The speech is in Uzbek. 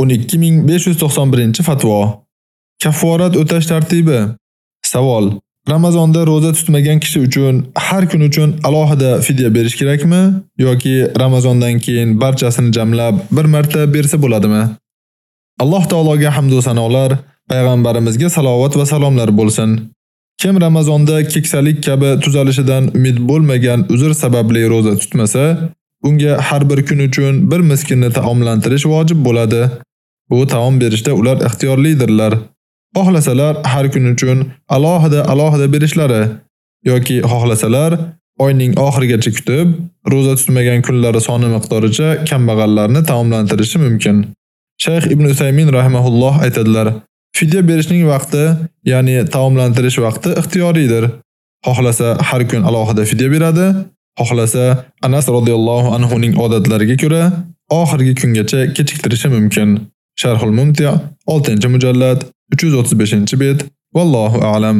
12591-fatvo. Kafforat o'tash tartibi. Savol: Ramazonda roza tutmagan kishi uchun har kun uchun alohida fidya berish kerakmi yoki Ramazondan keyin barchasini jamlab bir marta bersa bo'ladimi? Alloh taologa hamd va sanolar, payg'ambarimizga salovat va salomlar bo'lsin. Kim Ramazonda keksalik kabi tuzalishidan umid bo'lmagan uzr sababli roza tutmasa, unga har bir kun uchun bir miskinni taomlantirish vojib bo'ladi. Bu taom berishda ular ixtiyorlidirlar. Xohlasalar har kun uchun alohida alohida berishlari yoki xohlasalar oyning oxirigacha kutib, roza tutmagan kunlari soni miqdoricha kambag'allarni taomlantirishi mumkin. Shayx Ibn Usaymin rahimahulloh aytadilar: Fidya berishning vaqti, ya'ni taomlantirish vaqti ixtiyoriydir. Xohlasa har kun alohida fidya beradi, xohlasa Anas radhiyallohu anhu ning odatlariga ko'ra oxirgi kungacha kechiktirishi mumkin. Sharhul Mumti' 6-mujallad 335-bet. Vallohu a'lam.